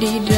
did